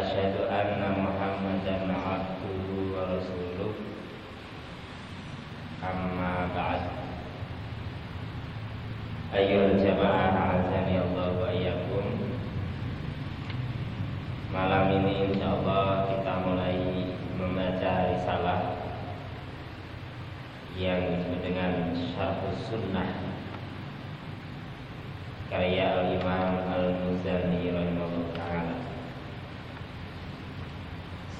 وأشهد أن محمدا عبده ورسوله أما بعد أيها الجماعة أعزني الله وإياكم Malam ini insya Allah kita mulai membaca risalah yang disebut dengan Syarhus Sunnah karya Al-Imam Al-Muzani rahimahullah taala.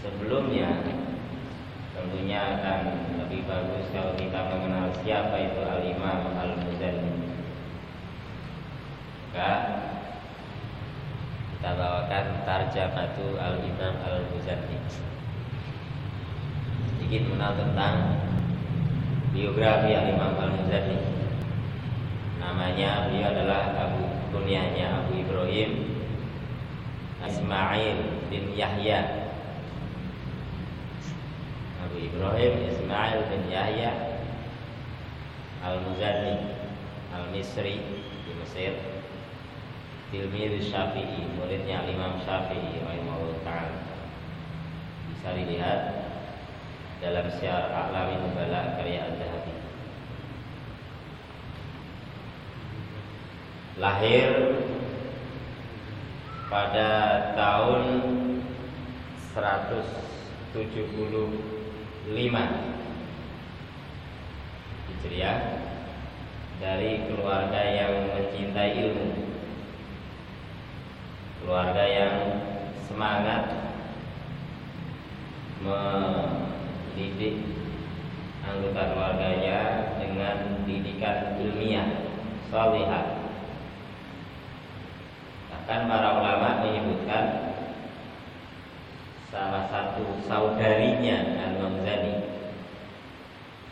Sebelumnya tentunya akan lebih bagus kalau kita mengenal siapa itu Al-Imam Al-Muzani. Maka kita bawakan Tarjamatu Al-Imam Al-Muzani Sedikit mengenal tentang biografi Al-Imam Al-Muzani Namanya beliau adalah Abu Kunyahnya Abu Ibrahim Ismail bin Yahya Abu Ibrahim Ismail bin Yahya Al-Muzani Al-Misri di Mesir Tilmid Syafi'i, muridnya Imam Syafi'i rahimahullah taala. Bisa dilihat dalam Syiar A'lami Nubala karya Az-Zahabi. Lahir pada tahun 175 Hijriah dari keluarga yang mencintai ilmu. Keluarga yang semangat mendidik anggota keluarganya dengan didikan ilmiah salihah. Bahkan para ulama menyebutkan salah satu saudarinya Al-Mamzani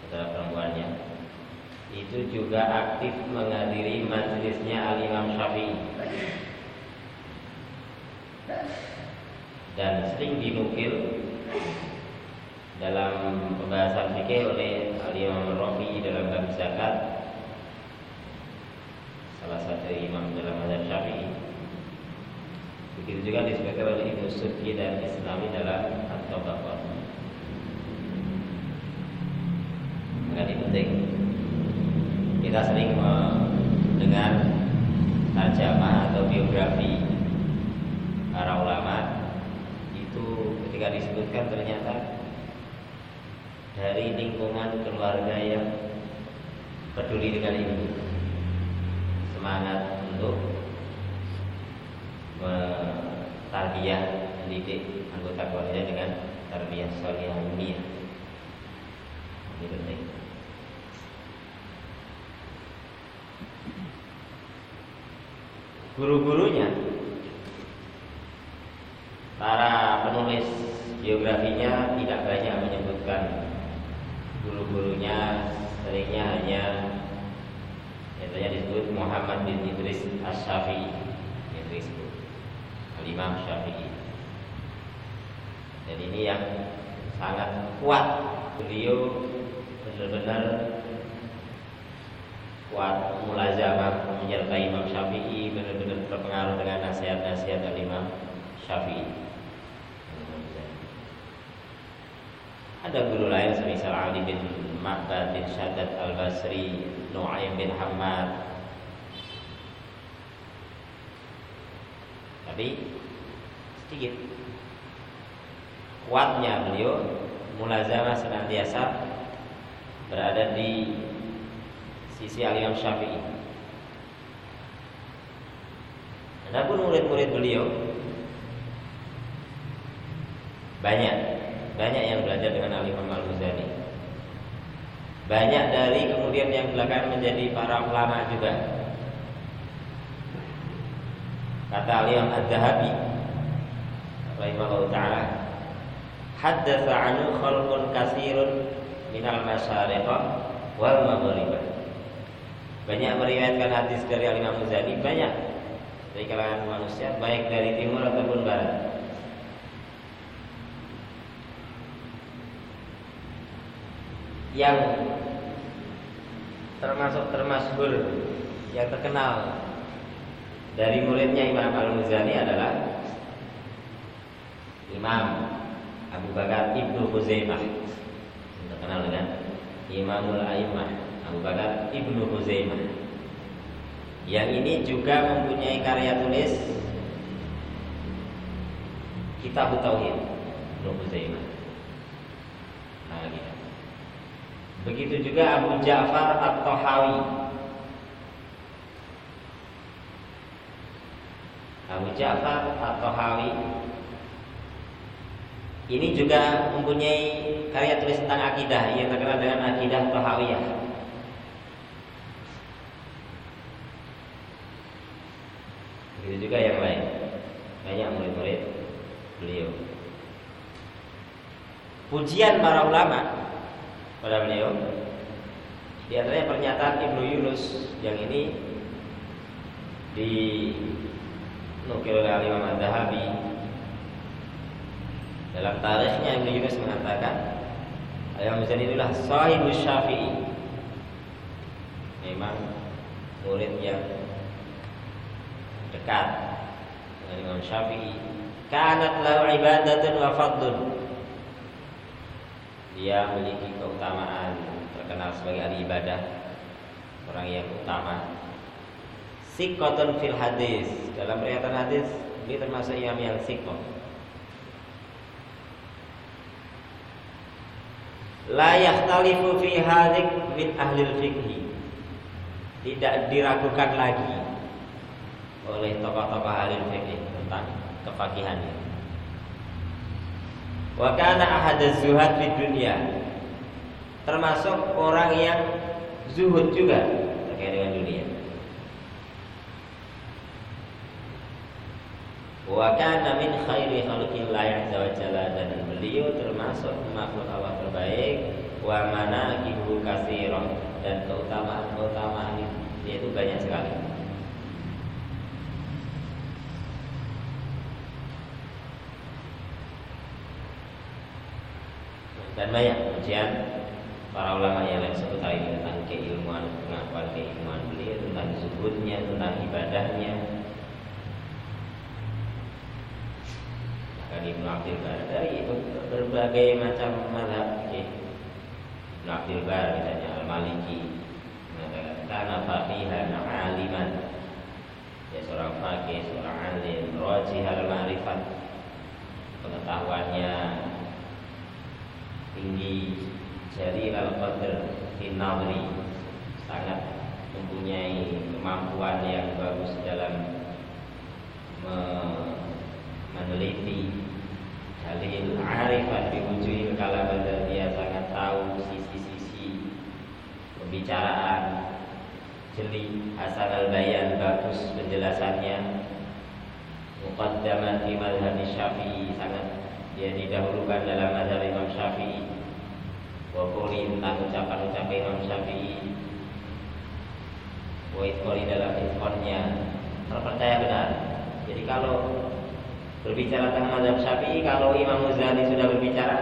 saudara perempuannya itu juga aktif menghadiri majelisnya Al-Imam Syafi'i dan sering dinukil dalam pembahasan fikih oleh Al-Imam Rafi dalam bab zakat salah satu imam dalam mazhab Syafi'i. Begitu juga disebutkan oleh Ibnu Suki dan Islami dalam At-Tabaqah. Maka ini penting. Kita sering mendengar tarjamah atau biografi para ulama itu ketika disebutkan ternyata dari lingkungan keluarga yang peduli dengan ini semangat untuk tarbiyah mendidik anggota keluarga dengan tarbiyah salihah ilmiah ini penting guru-gurunya Para penulis biografinya tidak banyak menyebutkan. Guru-gurunya seringnya hanya Biasanya disebut Muhammad bin Idris As-Syafi'i Idris Al-Imam Syafi'i Dan ini yang sangat kuat Beliau benar-benar kuat mulazamah menyertai Imam Syafi'i benar-benar terpengaruh dengan nasihat-nasihat Al-Imam Syafi'i Ada guru lain semisal Ali bin Ma'bad bin Syaddad Al-Basri, Nu'aim bin Hamad. Tapi sedikit kuatnya beliau mulazamah senantiasa berada di sisi Al-Imam Syafi'i. Adapun murid-murid beliau banyak banyak yang belajar dengan Al Imam Al Ghazali. Banyak dari kemudian yang belakangan menjadi para ulama juga. Kata Al Imam Ad-Dahabi rahimahullah taala, haddatsa anhu khalqun katsirun minal masyariqa wal maghribah. Banyak meriwayatkan hadis dari Al Imam Ghazali, banyak dari kalangan manusia baik dari timur ataupun barat. Yang termasuk termasyhur yang terkenal dari muridnya Imam Al-Muzani adalah Imam Abu Bakar Ibnu Huzaimah. Terkenal dengan Imamul A'immah Abu Bakar Ibnu Huzaimah. Yang ini juga mempunyai karya tulis Kitab Tauhid Ibnu Huzaimah. Nah, gitu. Begitu juga Abu Ja'far At-Tahawi Abu Ja'far At-Tahawi ini juga mempunyai karya tulis tentang akidah yang terkenal dengan akidah Tahawiyah. Begitu juga yang lain. Banyak murid-murid beliau. Pujian para ulama pada beliau di antaranya pernyataan Ibnu Yunus yang ini di nukil oleh Imam Ad-Dahabi dalam tarikhnya Ibnu Yunus mengatakan Al-Imam itulah sahibu Syafi'i. Memang murid yang dekat dengan Imam Syafi'i. Kanat lahu ibadatun wa fadlun. Dia memiliki keutamaan terkenal sebagai ahli ibadah, orang yang utama. Sikotun fil hadis. Dalam riwayat hadis dia termasuk imam yang sikot la yakhtalifu fi hadik min ahli fikhi tidak diragukan lagi oleh tokoh-tokoh ahli fikih tentang kefakihannya. Wa kana ahad zuhad di dunia termasuk orang yang zuhud juga terkait dengan dunia wa kana min khairi khalqillah azza wa jalla dan beliau termasuk makhluk Allah terbaik. Wa mana ibu kasirah dan keutamaan-keutamaan dia itu banyak sekali. Dan banyak ujian. Para ulama yang lain sebut tentang keilmuan pengakuan keilmuan beliau tentang zuhudnya tentang ibadahnya dari Ibnu Abdul Bar dari berbagai macam mazhab ya. Ibnu Abdul Bar misalnya Al Maliki mengatakan karena faqihan aliman. Ya seorang fakih seorang alim rajih al ma'rifat pengetahuannya tinggi jari al qadr finawri sangat mempunyai kemampuan yang bagus dalam meneliti Halil arifan biwujuhil kalam dan dia sangat tahu sisi-sisi pembicaraan jeli hasan al bayan bagus penjelasannya. Muqaddaman di madhab syafi'i sangat dia didahulukan dalam madhab Imam Syafi'i. Wa tentang ucapan-ucapan Imam Syafi'i. Wa dalam infonnya terpercaya benar. Jadi kalau berbicara tentang mazhab Syafi'i kalau Imam Ghazali sudah berbicara.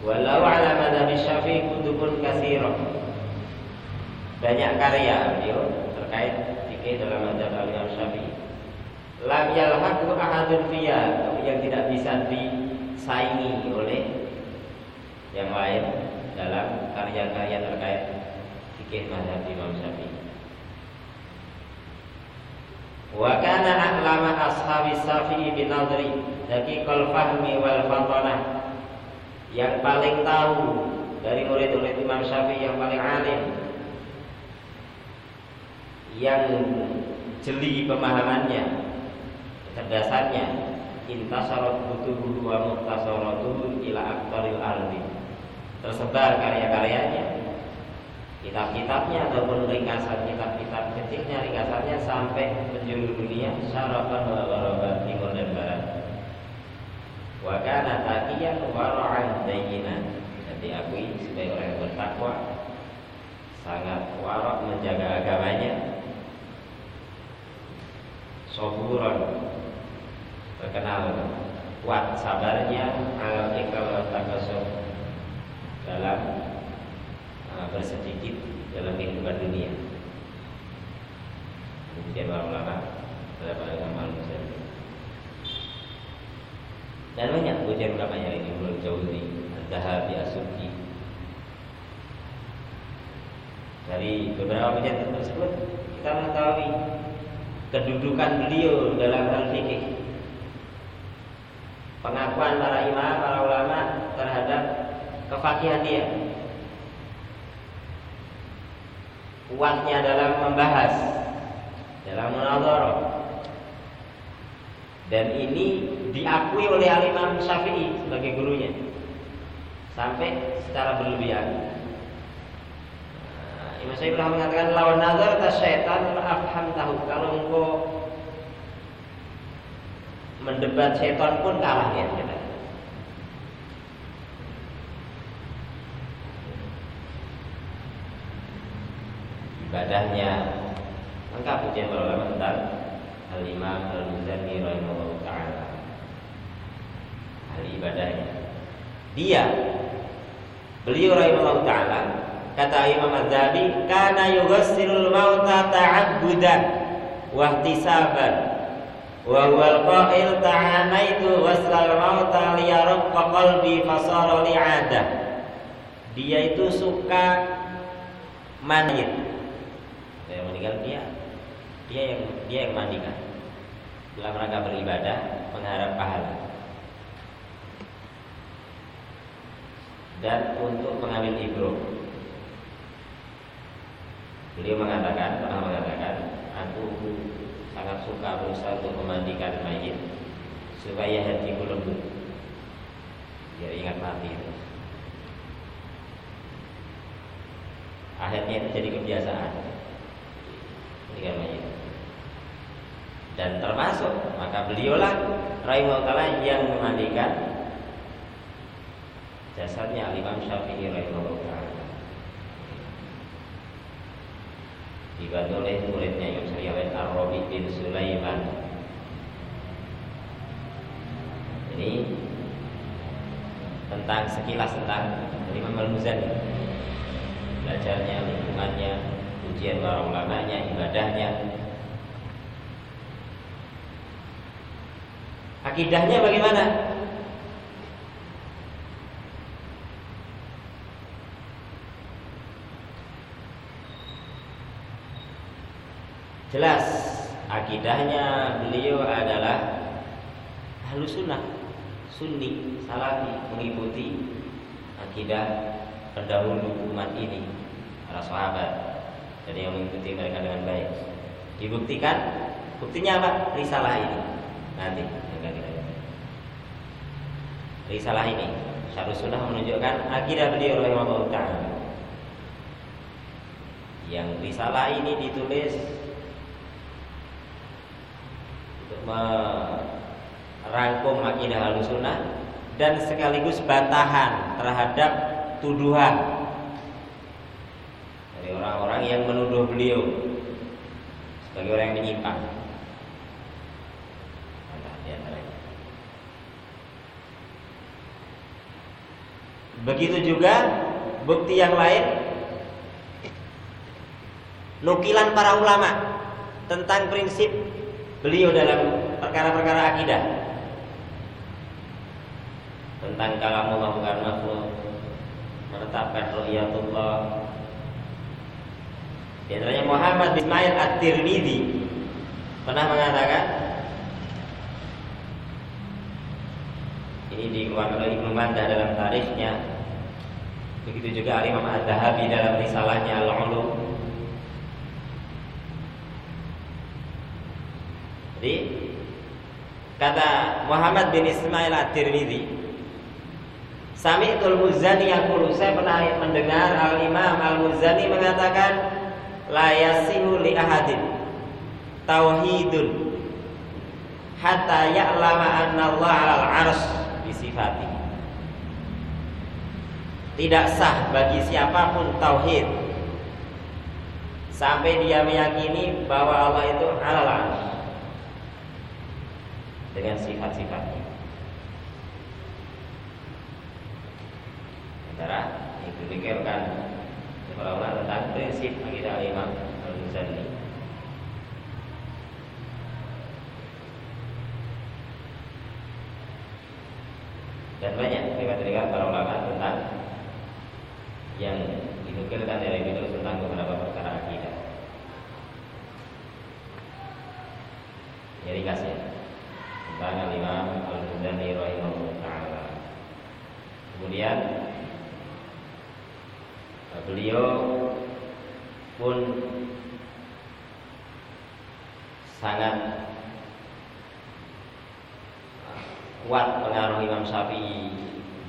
Walau ala madhab syafi'i kutubun kasirah Banyak karya beliau terkait fikih dalam madhab Imam Syafi'i. Lam yalhaqu ahadun fiyah Yang tidak bisa disaingi oleh yang lain dalam karya-karya terkait fikih mazhab Imam Syafi'i. Wa kana a'lama ashabi Syafi'i bin nadri daqiqal fahmi wal fatanah. Yang paling tahu dari murid-murid Imam Syafi'i yang paling alim yang jeli pemahamannya, kecerdasannya, intasarat butuhu wa muktasaratuhu ila aktaril ardi. Tersebar karya-karyanya, kitab-kitabnya ataupun ringkasan kitab-kitab kecilnya ringkasannya sampai penjuru dunia syarafan wa gharaban timur dan barat. Wa kana taqiyan wara'an dayyinan. Dan diakui sebagai orang yang bertakwa sangat warak menjaga agamanya soburon terkenal kuat sabarnya alam ikal takasur dalam uh, bersedikit dalam kehidupan dunia. Kemudian para ulama dalam agama Muslim. Dan banyak pujian ulama yang ini Ibnu Jauzi, Al-Dahabi, As-Subki. Dari beberapa pujian tersebut kita mengetahui kedudukan beliau dalam hal fikih. Pengakuan para imam, para ulama terhadap kefakihan dia. Kuatnya dalam membahas, dalam menadharah. Dan ini diakui oleh Al-Imam Syafi'i sebagai gurunya. Sampai secara berlebihan. Imam Syafi'i pernah mengatakan lawan nazar tas syaitan afham tahu kalau engkau mendebat syaitan pun kalah ya kita. Ibadahnya lengkap pujian para ulama tentang Al-Imam Al-Muzani rahimahullah taala. Ibadahnya. Dia beliau rahimahullah taala Kata Imam Az-Zahabi, "Kana yughassilul mauta ta'abbudan wa ihtisaban." Wa huwal qa'il ta'anaitu waslal mauta liyarqa qalbi fasara li'adah. Dia itu suka manit. Yang meninggal dia dia yang dia yang mandikan dalam rangka beribadah mengharap pahala dan untuk mengambil ibroh Beliau mengatakan, pernah mengatakan, aku sangat suka berusaha untuk memandikan mayit supaya hatiku lembut, biar ingat mati itu. Akhirnya jadi kebiasaan mandikan mayit. Dan termasuk maka beliaulah rahimahullah yang memandikan jasadnya Al Imam Syafi'i rahimahullah dibantu oleh muridnya Imam Syafi'i Ar-Rabi bin Sulaiman. Ini tentang sekilas tentang Imam Al-Muzani. Belajarnya, lingkungannya, ujian para ulamanya, ibadahnya. Akidahnya bagaimana? Jelas akidahnya beliau adalah ahlu sunnah sunni salafi mengikuti akidah pendahulu umat ini para sahabat. Dan yang mengikuti mereka dengan baik. Dibuktikan buktinya apa? Risalah ini. Nanti risalah ini syarul sunnah menunjukkan akidah beliau rahimahullah taala. Yang risalah ini ditulis merangkum akidah sunnah dan sekaligus bantahan terhadap tuduhan dari orang-orang yang menuduh beliau sebagai orang yang menyimpang. Begitu juga bukti yang lain nukilan para ulama tentang prinsip beliau dalam perkara-perkara akidah. Tentang kalamullah bukan makhluk menetapkan ru'yatullah di antaranya Muhammad bin Ismail At-Tirmidzi pernah mengatakan ini dikeluarkan oleh Ibnu Mandah dalam tarikhnya begitu juga Imam Az-Zahabi dalam risalahnya Al-Ulum. Jadi kata Muhammad bin Ismail At-Tirmidzi Sami'tul Muzani yaqulu saya pernah mendengar Al-Imam Al-Muzani mengatakan la yasihu li ahadin tauhidun hatta ya'lama anna Allah 'alal 'arsy bi sifati. Tidak sah bagi siapa pun tauhid sampai dia meyakini bahwa Allah itu 'alal 'arsy dengan sifat-sifatnya. Antara itu dikirkan para ulama tentang prinsip akidah Imam Al-Muzani. Dan banyak riwayat-riwayat para ulama tentang yang dinukilkan dari beliau tentang beberapa perkara akidah. Jadi kasih tentang Imam Al-Muzani rahimahullah taala. Kemudian beliau pun sangat kuat pengaruh Imam Syafi'i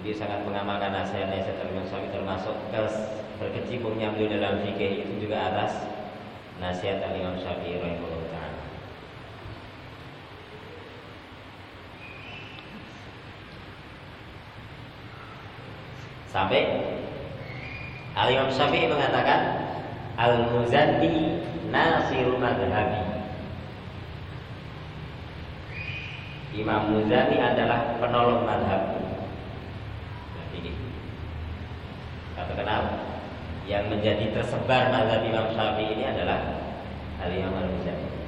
dia sangat mengamalkan nasihat-nasihat Imam Syafi'i termasuk berkecimpungnya beliau dalam fikih itu juga atas nasihat Imam Syafi'i rahimahullah taala. Sampai Al Imam Syafi'i mengatakan Al Muzanni Nasirul Madhabi Imam Muzani adalah penolong madhab. Nah, ini kata kenal yang menjadi tersebar madhab Imam Syafi'i ini adalah Al Imam Al Muzani.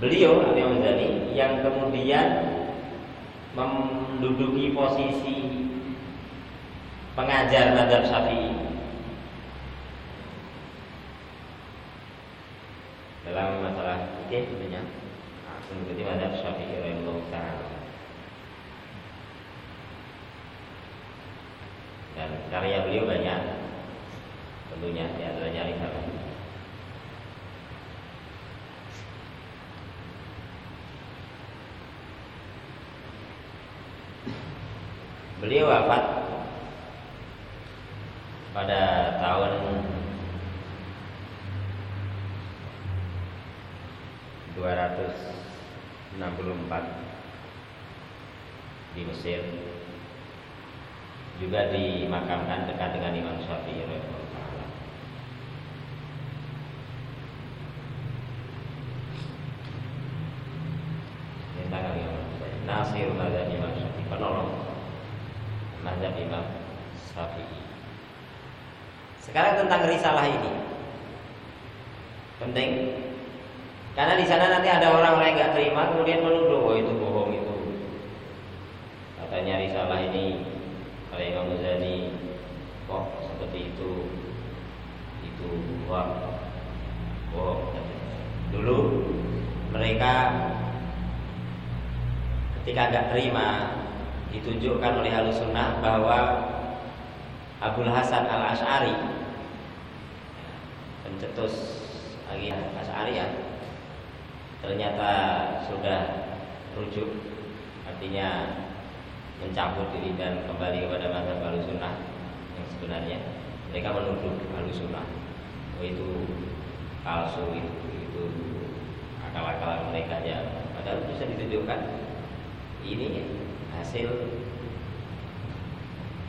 Beliau Imam Muzani yang kemudian menduduki posisi pengajar madhab syafi'i. Dalam masalah fikih tentunya mengikuti madhab syafi'i rahimahullah taala dan karya beliau banyak tentunya di antaranya risalah beliau wafat pada tahun 264 di Mesir juga dimakamkan dekat dengan Imam Syafi'i rahimahullah tentang Imam Nasir Mazhab Imam Syafi'i penolong Mazhab Imam Syafi'i sekarang tentang risalah ini. Penting. Karena di sana nanti ada orang-orang yang nggak terima kemudian menuduh oh itu bohong itu. Katanya risalah ini oleh Imam Muzani kok seperti itu? Itu wah bohong. Dulu mereka ketika nggak terima ditunjukkan oleh halus sunnah bahwa Abdul Hasan al Ashari pencetus lagi Ashari ya. Ternyata sudah rujuk artinya mencabut diri dan kembali kepada masa baru sunnah yang sebenarnya. Mereka menuduh baru sunnah oh itu palsu itu itu akal-akalan mereka ya padahal bisa ditunjukkan ini hasil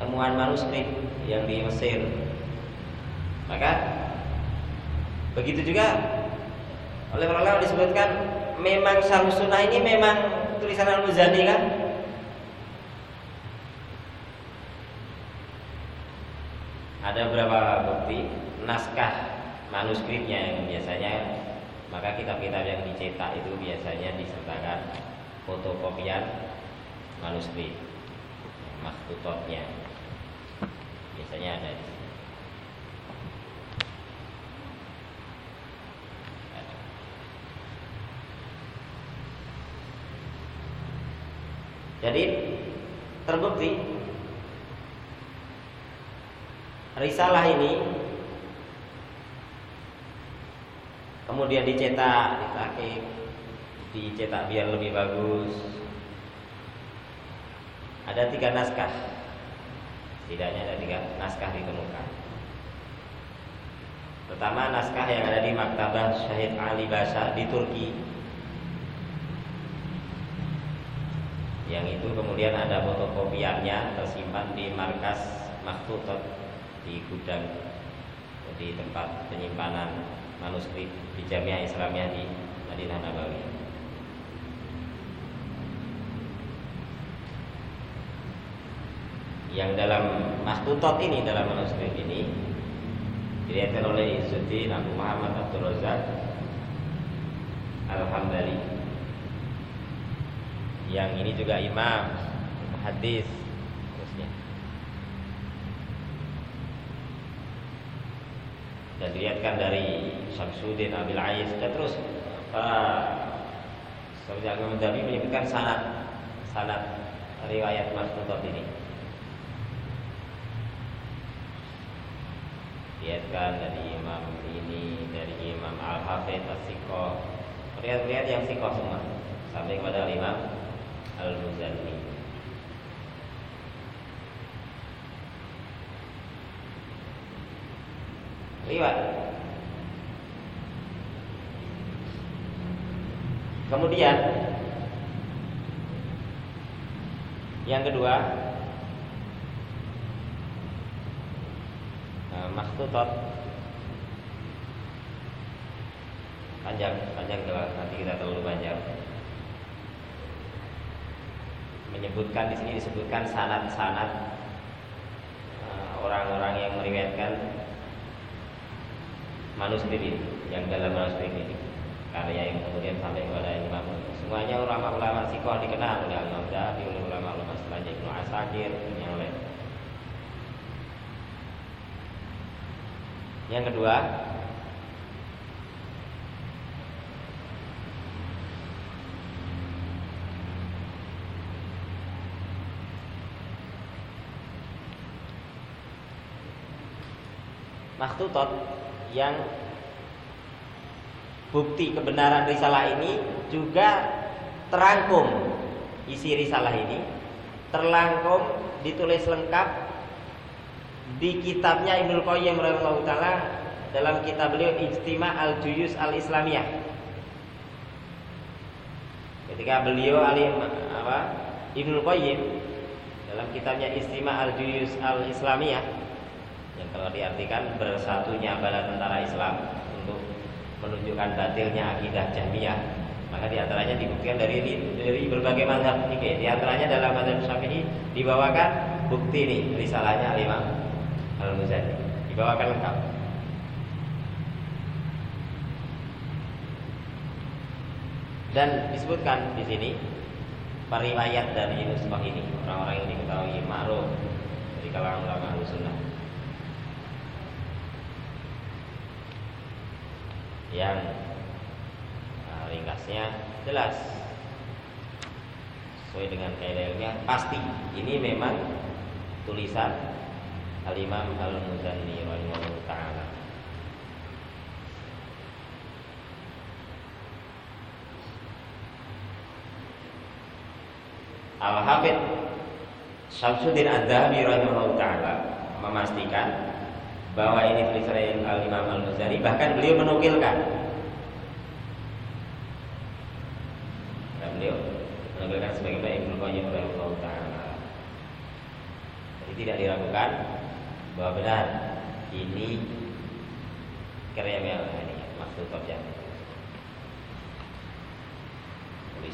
temuan manuskrip yang di Mesir. Maka begitu juga oleh ulama disebutkan memang Syarh Sunnah ini memang tulisan Al-Muzani kan? Ada beberapa bukti naskah manuskripnya yang biasanya maka kitab-kitab yang dicetak itu biasanya disertakan fotokopian manuskrip makhtutotnya biasanya ada di sini. Jadi terbukti risalah ini kemudian dicetak, ditakik, dicetak biar lebih bagus. Ada tiga naskah, setidaknya ada tiga naskah ditemukan. Pertama naskah yang ada di Maktabah Syahid Ali Basa di Turki Yang itu kemudian ada fotokopiannya tersimpan di markas Maktutot di gudang di tempat penyimpanan manuskrip di Jamiah Islamiyah di Madinah Nabawi. Yang dalam Maktutot ini dalam manuskrip ini diriwayatkan oleh Izzuddin Abu Muhammad Abdul Razak Al-Hambali. Yang ini juga imam hadis terusnya dan dilihatkan dari Syamsuddin Abil Ais dan terus para Imam Dhabi menyebutkan sanad sanad riwayat Mas ini diriatkan dari Imam ini dari Imam Al Hafidh As Sikoh riat-riat yang sikoh semua. Sampai kepada Imam Al Muzani riwayat kemudian yang kedua makhtutat panjang panjang kalau nanti kita terlalu panjang. Menyebutkan di sini disebutkan sanat-sanat eh, orang-orang yang meriwayatkan manuskrip yang dalam manuskrip ini. Karya yang kemudian sampai kepada Imam semuanya ulama-ulama sikoh dikenal oleh oleh ulama-ulama selanjutnya Ibnu Asakir yang kedua, maktutot yang bukti kebenaran risalah ini juga terangkum. Isi risalah ini terlangkum ditulis lengkap di kitabnya Ibnu Qayyim taala dalam kitab beliau Ijtima al-Juyus al-Islamiyah. Ketika beliau alim apa Ibnu Qayyim dalam kitabnya Ijtima al-Juyus al-Islamiyah yang kalau diartikan bersatunya bala tentara Islam untuk menunjukkan batilnya akidah Jahmiyah maka di antaranya dibuktikan dari dari berbagai mazhab ini di antaranya dalam mazhab Syafi'i dibawakan bukti ini risalahnya Imam Al-Muzani dibawakan lengkap. Dan disebutkan di sini periwayat dari Nusbah ini orang-orang yang diketahui ma'ruf dari kalangan ulama sunnah. Yang nah, ringkasnya jelas. Sesuai dengan kaidah pasti. Ini memang tulisan Al-Imam Al-Muzanni rahimahullah taala. Al-Hafidh Syamsuddin Ad-Dhahabi rahimahullah taala memastikan bahwa ini tulisan Al-Imam Al-Muzani bahkan beliau menukilkan dan beliau menukilkan sebagai Ibnu Qayyim rahimahullah taala. Jadi tidak diragukan bahwa benar ini karya ini maksud kerja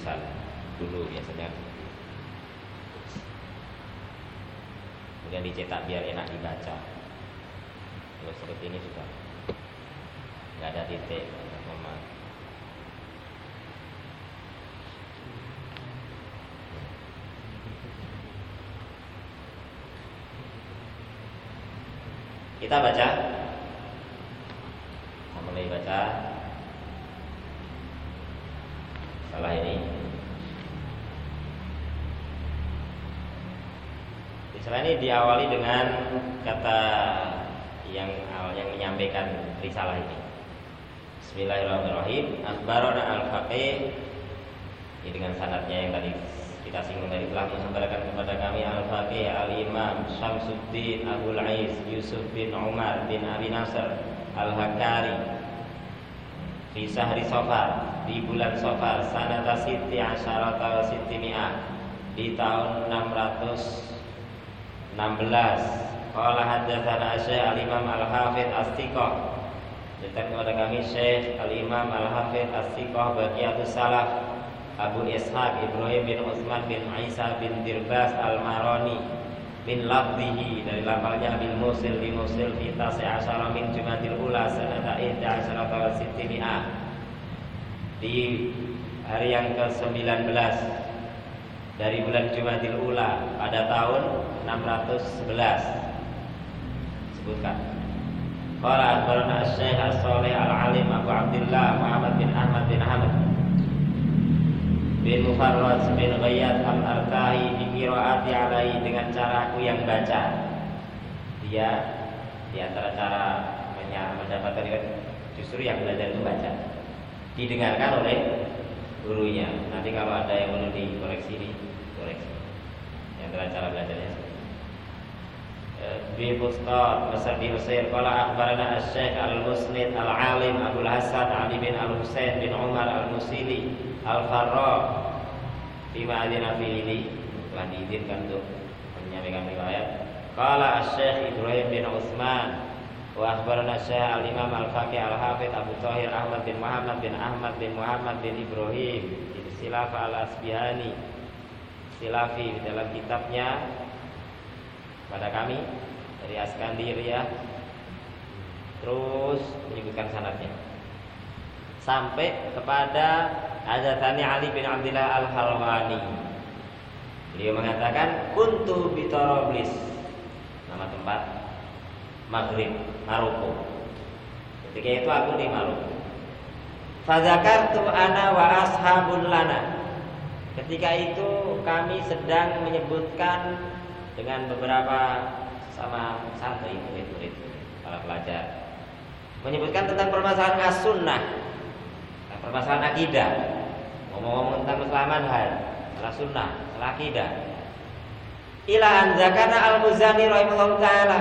tulisan dulu biasanya. Kemudian dicetak biar enak dibaca. Kalau seperti ini sudah. Nggak ada titik koma Kita baca. Kita mulai baca. Salah ini Istilah ini diawali dengan kata yang yang menyampaikan risalah ini. Bismillahirrahmanirrahim. Akhbarana al-faqih ini dengan sanadnya yang tadi kita singgung tadi telah mengabarkan kepada kami al-faqih al-imam Syamsuddin Abu Ais Yusuf bin Umar bin Abi Nasr al-Hakari di sahri sofar di bulan sofar sanata siti asyarata siti mi'ah di tahun 616 Qala haddatsana Syekh Al-Imam Al-Hafidz As-Siqah. Kepada kami Syekh Al-Imam Al-Hafidh As-Siqah Salaf Abu Ishaq Ibrahim bin Utsman bin Isa bin Dirbas Al-Marani bin Labdihi. Dari lafalnya bin Musil di Musil fi tas'a min Jumatil Ula sanata ihda asyara wa sittimi'ah di hari yang ke-19 dari bulan Jumatil Ula pada tahun 611 sebutkan Qala akhbarana Syekh As-Salih Al-Alim Abu Abdullah Muhammad bin Ahmad bin Ahmad bin Mufarrad bin Ghayyat Al-Artahi di qiraati alai dengan cara aku yang baca. Dia di antara cara mendapatkan justru yang belajar itu baca. Didengarkan oleh gurunya. Nanti kalau ada yang perlu dikoreksi ini, koreksi. Di antara cara belajarnya di Fustat Mesir di Mesir Kala akbarana Syekh Al-Musnid Al-Alim Abu Hasan Ali bin Al-Husain bin Umar Al-Musili Al-Farra Fima adina ini Telah diizinkan untuk menyampaikan riwayat Kala Syekh Ibrahim bin Utsman Akhbarana Syekh Al-Imam Al-Faqih Al-Hafidh Abu Tahir Ahmad bin Muhammad bin Ahmad bin Muhammad bin Ibrahim Di Silafa Al-Asbihani. Silafi di dalam kitabnya pada kami dari Askandiria terus menyebutkan sanadnya. Sampai kepada Azatani Ali bin Abdullah Al-Halwani beliau mengatakan kuntu bitoroblis nama tempat Maghrib Maroko. Ketika itu aku di Maroko. Fadzakartu ana wa ashabun lana. Ketika itu kami sedang menyebutkan dengan beberapa sama santri murid-murid para pelajar. Menyebutkan tentang permasalahan as-sunnah permasalahan akidah. Ngomong-ngomong tentang masalah manhaj masalah sunnah masalah akidah. Ila anzakana al-muzani rahimahullah taala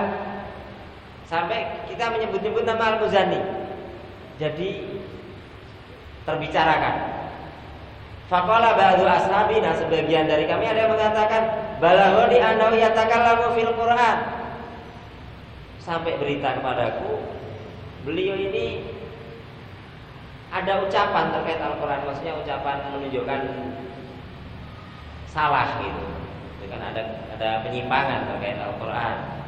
sampai kita menyebut-nyebut nama al-muzani. Jadi terbicarakan. Fakola ba'du ashabina sebagian dari kami ada yang mengatakan balagoni annahu yatakallamu fil Quran. Sampai berita kepadaku beliau ini ada ucapan terkait Al-Quran maksudnya ucapan menunjukkan salah gitu. Kan ada ada penyimpangan terkait Al-Quran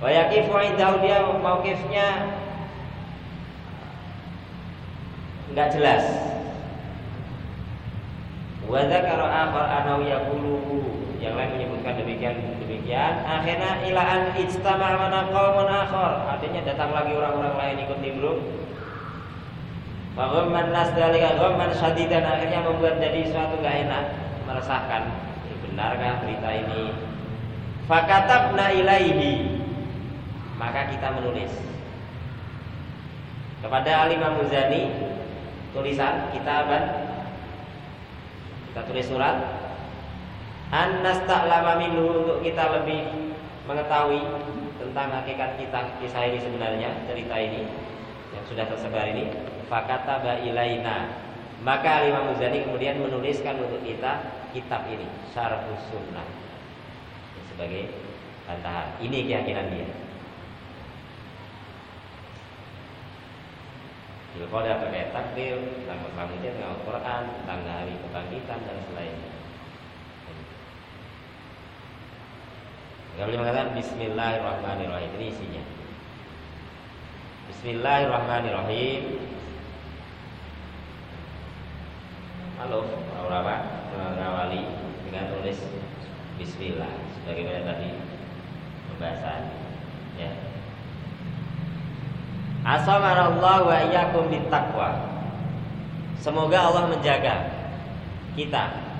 wa yaqifu indahu dia mauqifnya enggak jelas Wa dzakara akhar anahu yaquluhu. Yang lain menyebutkan demikian demikian. Akhirnya ila an mana qaumun akhar. Artinya datang lagi orang-orang lain ikut nimbrung. Wa ghamman nas dalika ghamman syadidan akhirnya membuat jadi suatu gak enak, meresahkan. Benarkah berita ini? Fakatabna ilaihi. Maka kita menulis. Kepada Ali Muzani tulisan kitaban kita tulis surat. An nasta'lama minhu untuk kita lebih mengetahui tentang hakikat kita kisah ini sebenarnya cerita ini yang sudah tersebar ini. Fakata ilaina. Maka Imam Muzani kemudian menuliskan untuk kita kitab ini Syarhus Sunnah. Sebagai bantahan. Ini keyakinan dia Bilqadar terkait takdir tentang masalah dengan Al-Quran tentang hari kebangkitan dan selainnya. Gak boleh mengatakan Bismillahirrahmanirrahim Ini isinya. Bismillahirrahmanirrahim. Halo Orang-orang mengawali dengan tulis Bismillah Sebagaimana tadi Pembahasan Ya Allah wa iyyakum bittaqwa. Semoga Allah menjaga kita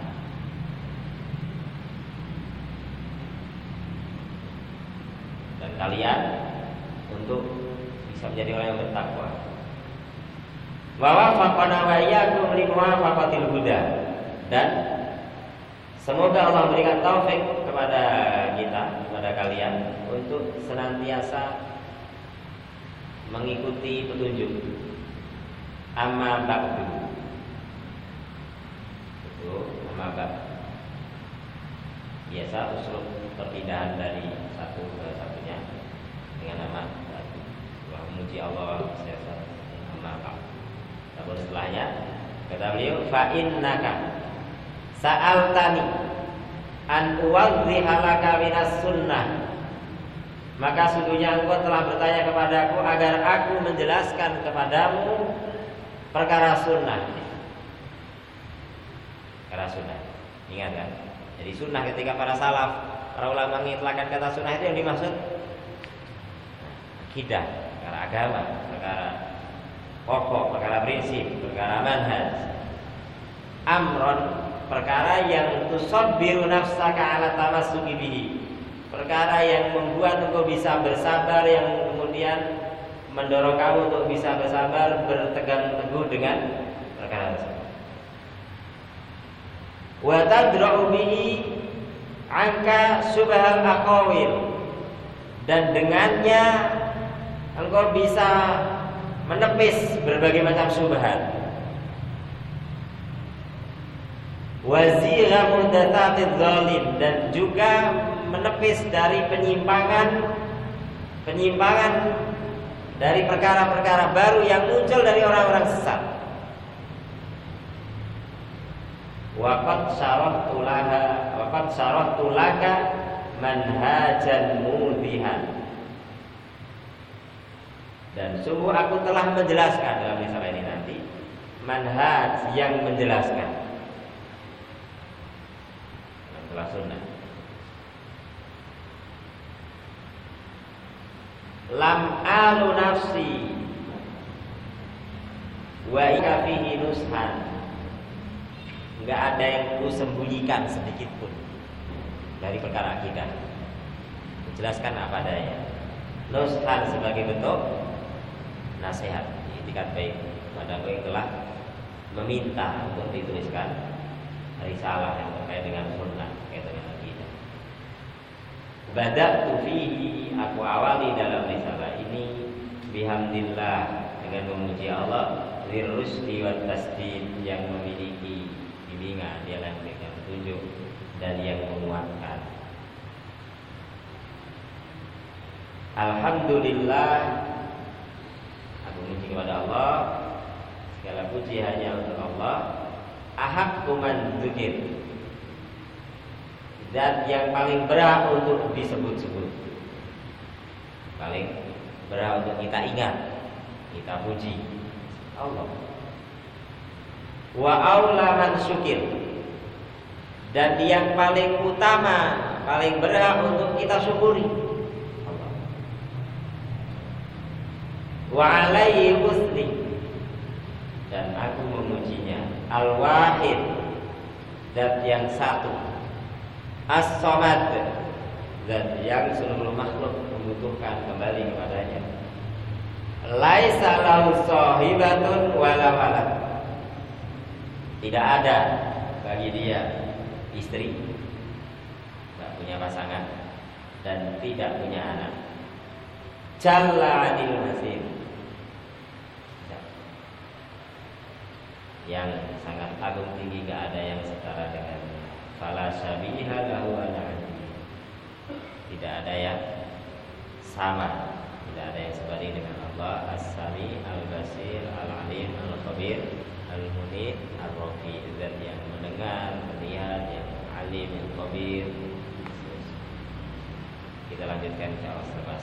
kalian untuk bisa menjadi orang yang bertakwa. Bahwa fakona wa iyyakum limuwafaqatil huda dan semoga Allah memberikan taufik kepada kita, kepada kalian untuk senantiasa mengikuti petunjuk. Amma ba'du. Itu amma ba'du. Biasa usul perpindahan dari satu ke satunya dengan nama ba'du. Memuji Allah biasa amma ba'du. Namun setelahnya kata beliau fa innaka sa'altani an uwadhiha laka minas sunnah maka sungguhnya engkau telah bertanya kepadaku agar aku menjelaskan kepadamu perkara sunnah. Perkara sunnah. Ingat kan? Jadi sunnah ketika para salaf, para ulama mengitlakkan kata sunnah itu yang dimaksud akidah, perkara agama, perkara pokok, perkara prinsip, perkara manhaj. Amron perkara yang tusabbiru nafsaka ala tamassuki bihi perkara yang membuat engkau bisa bersabar yang kemudian mendorong kamu untuk bisa bersabar bertegang teguh dengan perkara tersebut. Angka subhal dan dengannya engkau bisa menepis berbagai macam subhat. Wazira mudatatid zalim dan juga menepis dari penyimpangan penyimpangan dari perkara-perkara baru yang muncul dari orang-orang sesat. Waqad syarahtu laha waqad syarahtu laka manhajan mudhihan. Dan sungguh aku telah menjelaskan dalam risalah ini nanti manhaj yang menjelaskan. Telah sunnah. Lam alu nafsi. Wa fihi nushan. Nggak ada yang ku sembunyikan sedikit pun dari perkara akidah. Menjelaskan apa adanya. Nushan sebagai bentuk nasihat itikat baik. Pada yang telah meminta untuk dituliskan risalah yang terkait dengan sunnah terkait dengan akidah. Badak fihi aku awali dalam risalah ini bihamdillah dengan memuji Allah lirusdi wa tasdid yang memiliki bimbingan yang memberikan petunjuk dan yang menguatkan. Alhamdulillah aku memuji kepada Allah segala puji hanya untuk Allah. Ahak kuman dzikir dan yang paling berat untuk disebut-sebut paling berhak untuk kita ingat, kita puji Allah. Wa aula syukir. Dan yang paling utama, paling berhak untuk kita syukuri. Wa alaihi husni. Dan aku memujinya Al-Wahid Dan yang satu As-Samad Dan yang seluruh makhluk membutuhkan kembali kepadanya. Laisa lahu sahibatun wala walad. Tidak ada bagi dia istri, tidak punya pasangan dan tidak punya anak. Jalla adil. Yang sangat agung tinggi gak ada yang setara dengan Fala syabiha lahu Tidak ada yang sama tidak ada yang sebanding dengan Allah As-Sami, Al-Basir, Al-Alim, Al-Khabir Al-Munid, Al-Rafi Zat yang mendengar, melihat, yang alim, yang khabir. Kita lanjutkan insyaAllah selepas